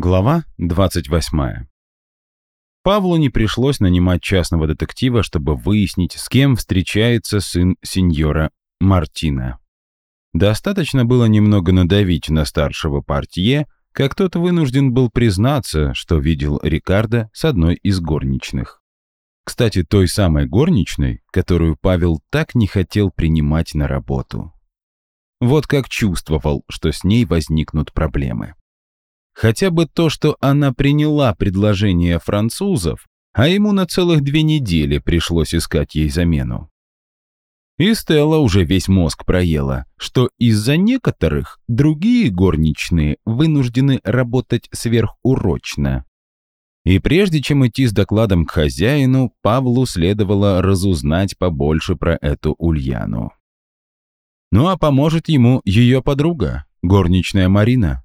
Глава 28. Павлу не пришлось нанимать частного детектива, чтобы выяснить, с кем встречается сын сеньора Мартина. Достаточно было немного надавить на старшего портье, как тот вынужден был признаться, что видел Рикардо с одной из горничных. Кстати, той самой горничной, которую Павел так не хотел принимать на работу. Вот как чувствовал, что с ней возникнут проблемы. Хотя бы то, что она приняла предложение французов, а ему на целых две недели пришлось искать ей замену. И Стелла уже весь мозг проела, что из-за некоторых другие горничные вынуждены работать сверхурочно. И прежде чем идти с докладом к хозяину, Павлу следовало разузнать побольше про эту Ульяну. Ну а поможет ему ее подруга, горничная Марина.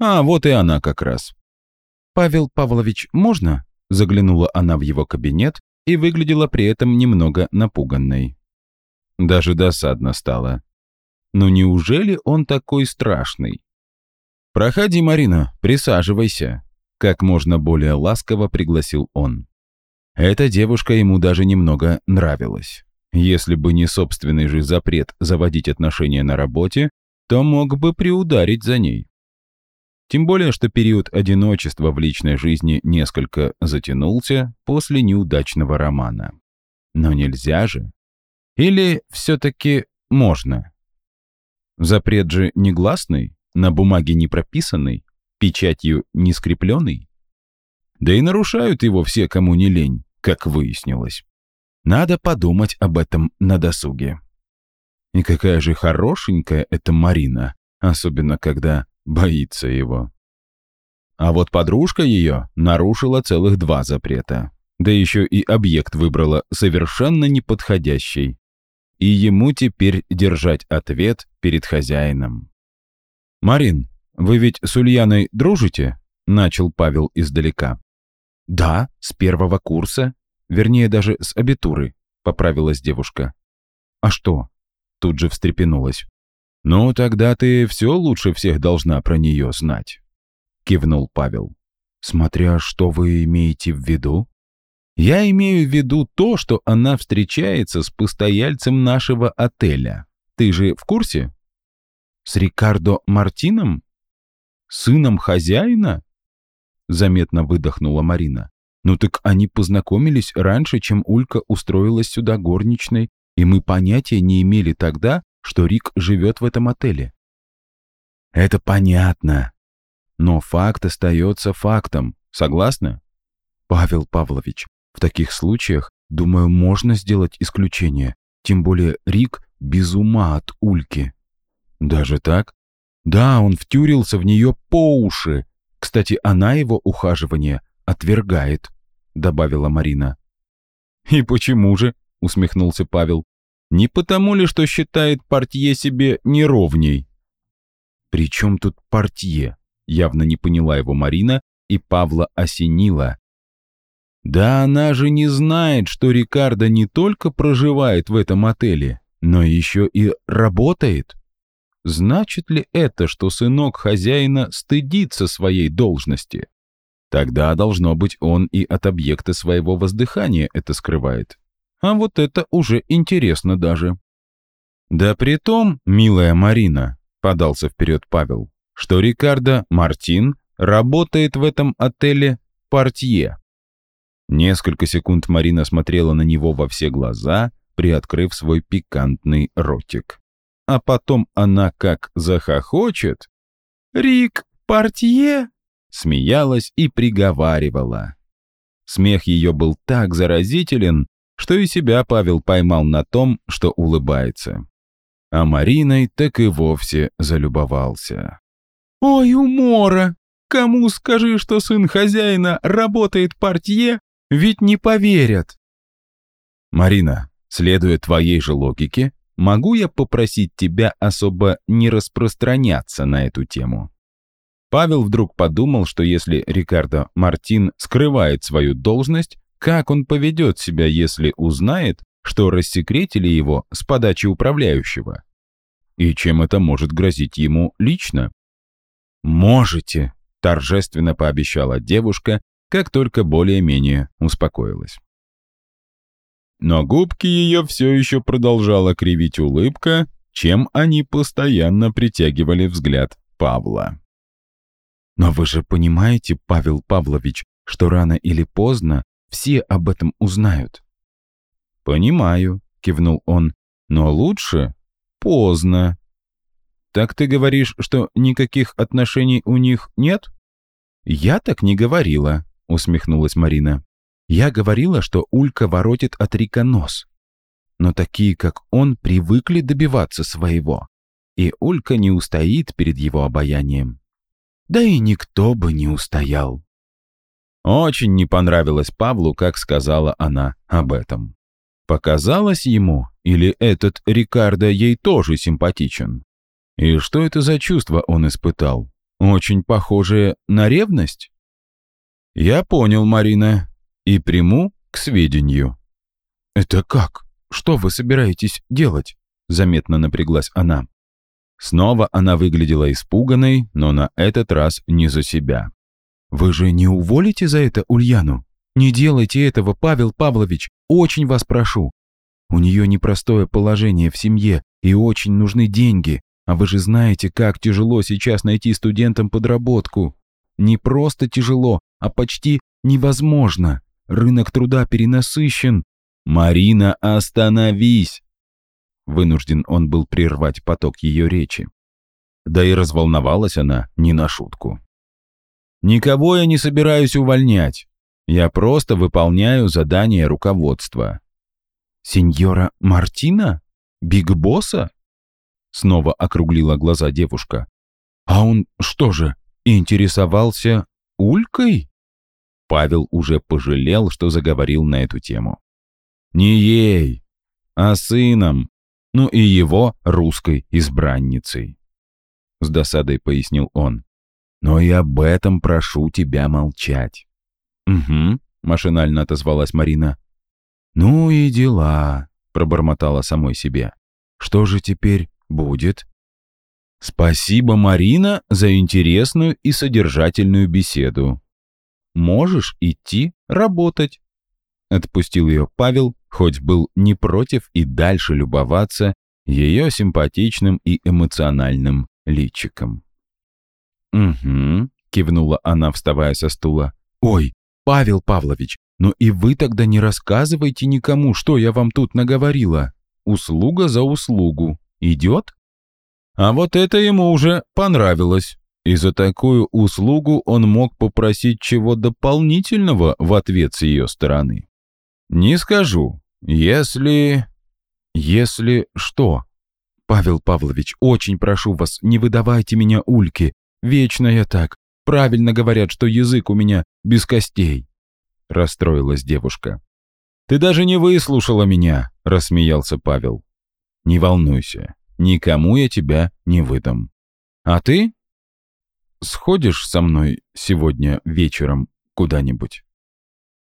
А, вот и она как раз. «Павел Павлович, можно?» Заглянула она в его кабинет и выглядела при этом немного напуганной. Даже досадно стало. «Ну неужели он такой страшный?» «Проходи, Марина, присаживайся», — как можно более ласково пригласил он. Эта девушка ему даже немного нравилась. Если бы не собственный же запрет заводить отношения на работе, то мог бы приударить за ней. Тем более, что период одиночества в личной жизни несколько затянулся после неудачного романа. Но нельзя же. Или все-таки можно? Запрет же негласный, на бумаге не прописанный, печатью не скрепленный. Да и нарушают его все, кому не лень, как выяснилось. Надо подумать об этом на досуге. И какая же хорошенькая эта Марина, особенно когда боится его. А вот подружка ее нарушила целых два запрета. Да еще и объект выбрала совершенно неподходящий. И ему теперь держать ответ перед хозяином. «Марин, вы ведь с Ульяной дружите?» — начал Павел издалека. «Да, с первого курса. Вернее, даже с абитуры», — поправилась девушка. «А что?» — тут же встрепенулась. «Ну, тогда ты все лучше всех должна про нее знать», — кивнул Павел. «Смотря что вы имеете в виду?» «Я имею в виду то, что она встречается с постояльцем нашего отеля. Ты же в курсе?» «С Рикардо Мартином? Сыном хозяина?» Заметно выдохнула Марина. «Ну так они познакомились раньше, чем Улька устроилась сюда горничной, и мы понятия не имели тогда, что Рик живет в этом отеле. Это понятно. Но факт остается фактом. Согласны? Павел Павлович, в таких случаях, думаю, можно сделать исключение. Тем более Рик без ума от Ульки. Даже так? Да, он втюрился в нее по уши. Кстати, она его ухаживание отвергает, добавила Марина. И почему же? усмехнулся Павел. Не потому ли, что считает портье себе неровней? «При чем тут портье?» Явно не поняла его Марина, и Павла осенила. «Да она же не знает, что Рикардо не только проживает в этом отеле, но еще и работает. Значит ли это, что сынок хозяина стыдится своей должности? Тогда, должно быть, он и от объекта своего воздыхания это скрывает. А вот это уже интересно даже. Да при том, милая Марина, подался вперед Павел, что Рикардо Мартин работает в этом отеле портье. Несколько секунд Марина смотрела на него во все глаза, приоткрыв свой пикантный ротик. А потом она как захохочет. «Рик, портье?» Смеялась и приговаривала. Смех ее был так заразителен, что и себя Павел поймал на том, что улыбается. А Мариной так и вовсе залюбовался. «Ой, умора! Кому скажи, что сын хозяина работает портье, ведь не поверят!» «Марина, следуя твоей же логике, могу я попросить тебя особо не распространяться на эту тему?» Павел вдруг подумал, что если Рикардо Мартин скрывает свою должность, как он поведет себя, если узнает, что рассекретили его с подачи управляющего? И чем это может грозить ему лично? «Можете», торжественно пообещала девушка, как только более-менее успокоилась. Но губки ее все еще продолжала кривить улыбка, чем они постоянно притягивали взгляд Павла. «Но вы же понимаете, Павел Павлович, что рано или поздно все об этом узнают». «Понимаю», — кивнул он, — «но лучше поздно». «Так ты говоришь, что никаких отношений у них нет?» «Я так не говорила», — усмехнулась Марина. «Я говорила, что Улька воротит от Рика нос. Но такие, как он, привыкли добиваться своего. И Улька не устоит перед его обаянием. Да и никто бы не устоял». Очень не понравилось Павлу, как сказала она об этом. Показалось ему, или этот Рикардо ей тоже симпатичен? И что это за чувство он испытал? Очень похожее на ревность? Я понял, Марина, и приму к сведению. Это как? Что вы собираетесь делать? Заметно напряглась она. Снова она выглядела испуганной, но на этот раз не за себя. «Вы же не уволите за это Ульяну? Не делайте этого, Павел Павлович, очень вас прошу. У нее непростое положение в семье и очень нужны деньги, а вы же знаете, как тяжело сейчас найти студентам подработку. Не просто тяжело, а почти невозможно. Рынок труда перенасыщен. «Марина, остановись!» Вынужден он был прервать поток ее речи. Да и разволновалась она не на шутку. Никого я не собираюсь увольнять. Я просто выполняю задание руководства. Сеньора Мартина? Биг Босса? Снова округлила глаза девушка. А он что же, интересовался Улькой? Павел уже пожалел, что заговорил на эту тему. Не ей, а сыном, ну и его русской избранницей. С досадой пояснил он. Но и об этом прошу тебя молчать». «Угу», — машинально отозвалась Марина. «Ну и дела», — пробормотала самой себе. «Что же теперь будет?» «Спасибо, Марина, за интересную и содержательную беседу. Можешь идти работать». Отпустил ее Павел, хоть был не против и дальше любоваться ее симпатичным и эмоциональным личиком. «Угу», — кивнула она, вставая со стула. «Ой, Павел Павлович, ну и вы тогда не рассказывайте никому, что я вам тут наговорила. Услуга за услугу. Идет?» А вот это ему уже понравилось. И за такую услугу он мог попросить чего дополнительного в ответ с ее стороны. «Не скажу. Если...» «Если что?» «Павел Павлович, очень прошу вас, не выдавайте меня Ульке. Вечно я так. Правильно говорят, что язык у меня без костей. Расстроилась девушка. Ты даже не выслушала меня, рассмеялся Павел. Не волнуйся, никому я тебя не выдам. А ты? Сходишь со мной сегодня вечером куда-нибудь?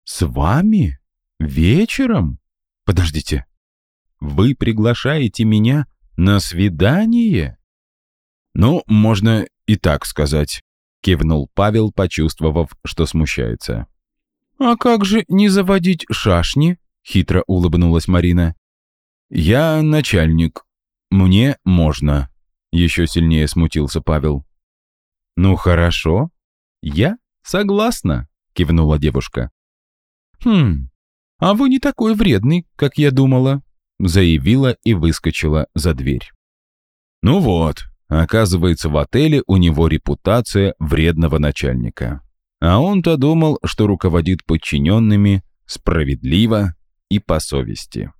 С вами? Вечером? Подождите. Вы приглашаете меня на свидание? Ну, можно и так сказать», — кивнул Павел, почувствовав, что смущается. «А как же не заводить шашни?» — хитро улыбнулась Марина. «Я начальник. Мне можно», — еще сильнее смутился Павел. «Ну хорошо. Я согласна», — кивнула девушка. «Хм, а вы не такой вредный, как я думала», — заявила и выскочила за дверь. «Ну вот, Оказывается, в отеле у него репутация вредного начальника. А он-то думал, что руководит подчиненными справедливо и по совести.